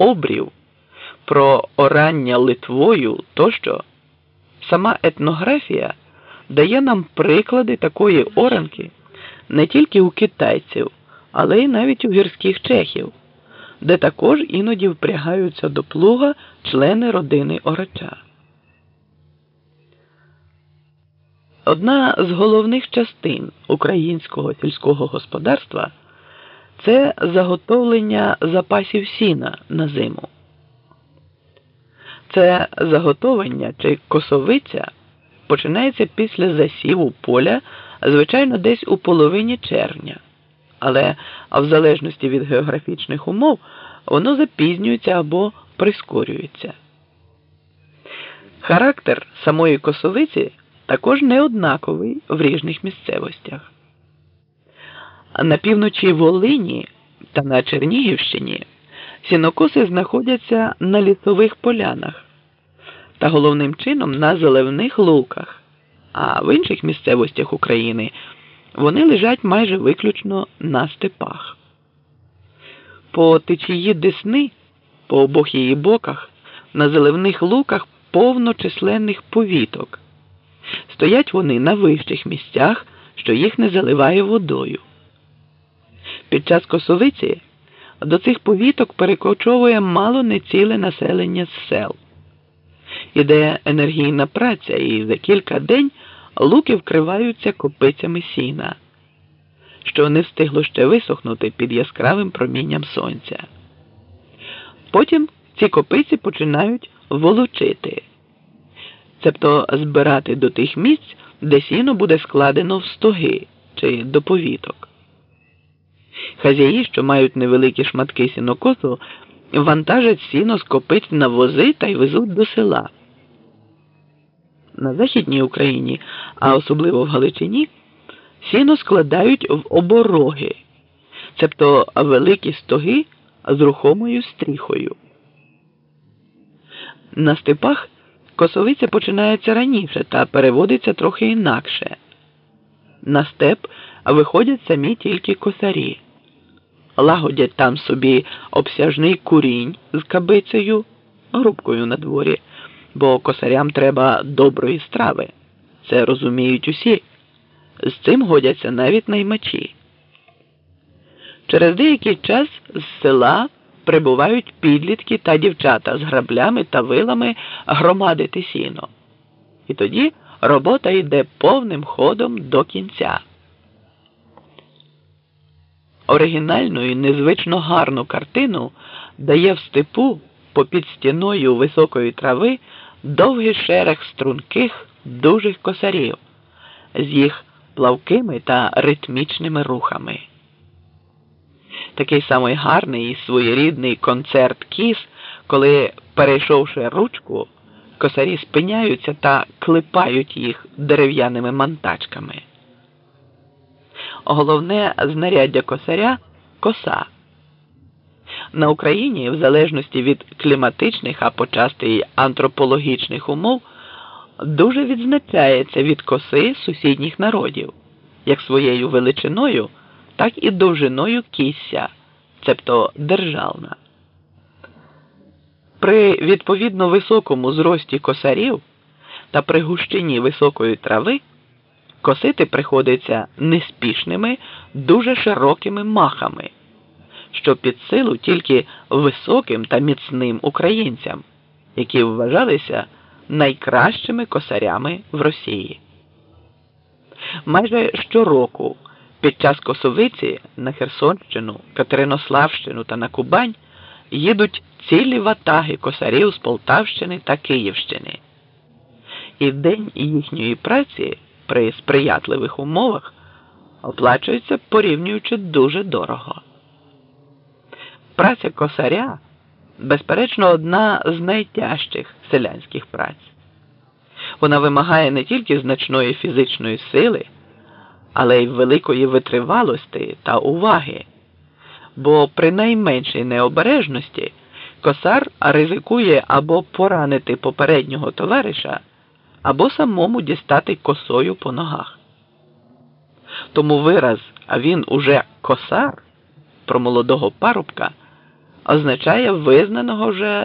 обрів, про орання Литвою тощо, сама етнографія дає нам приклади такої оранки не тільки у китайців, але й навіть у гірських чехів, де також іноді впрягаються до плуга члени родини орача. Одна з головних частин українського сільського господарства це заготовлення запасів сіна на зиму. Це заготовлення чи косовиця починається після засіву поля, звичайно, десь у половині червня, але в залежності від географічних умов воно запізнюється або прискорюється. Характер самої косовиці також неоднаковий в різних місцевостях. На півночі Волині та на Чернігівщині сінокоси знаходяться на лісових полянах та головним чином на заливних луках, а в інших місцевостях України вони лежать майже виключно на степах. По течії Десни, по обох її боках, на заливних луках повно численних повіток. Стоять вони на вищих місцях, що їх не заливає водою. Під час косовиці до цих повіток перекочовує мало не ціле населення з сел. Іде енергійна праця, і за кілька день луки вкриваються копицями сіна, що не встигло ще висохнути під яскравим промінням сонця. Потім ці копиці починають волочити цебто збирати до тих місць, де сіно буде складено в стоги чи до повіток. Хазяї, що мають невеликі шматки сінокосу, вантажать сіно з копиць на вози та й везуть до села. На Західній Україні, а особливо в Галичині, сіно складають в обороги, цебто великі стоги з рухомою стріхою. На степах Косовиця починається раніше та переводиться трохи інакше. На степ виходять самі тільки косарі, лагодять там собі обсяжний курінь з кабицею, грубкою на дворі, бо косарям треба доброї страви. Це розуміють усі. З цим годяться навіть наймачі. Через деякий час з села прибувають підлітки та дівчата з граблями та вилами громадити сіно. І тоді робота йде повним ходом до кінця. Оригінальну і незвично гарну картину дає в степу попід стіною високої трави довгий шерех струнких дужих косарів з їх плавкими та ритмічними рухами такий самий гарний і своєрідний концерт кіс, коли, перейшовши ручку, косарі спиняються та клепають їх дерев'яними мантачками. Головне знаряддя косаря коса. На Україні, в залежності від кліматичних, а почасти й антропологічних умов, дуже відзначається від коси сусідніх народів, як своєю величиною так і довжиною кісся, цебто державна. При відповідно високому зрості косарів та при гущині високої трави косити приходиться неспішними, дуже широкими махами, що під силу тільки високим та міцним українцям, які вважалися найкращими косарями в Росії. Майже щороку під час Косовиці на Херсонщину, Катеринославщину та на Кубань їдуть цілі ватаги косарів з Полтавщини та Київщини. І день їхньої праці при сприятливих умовах оплачується порівнюючи дуже дорого. Праця косаря, безперечно, одна з найтяжчих селянських праць. Вона вимагає не тільки значної фізичної сили але й великої витривалості та уваги, бо при найменшій необережності косар ризикує або поранити попереднього товариша, або самому дістати косою по ногах. Тому вираз, а він уже косар про молодого парубка означає визнаного вже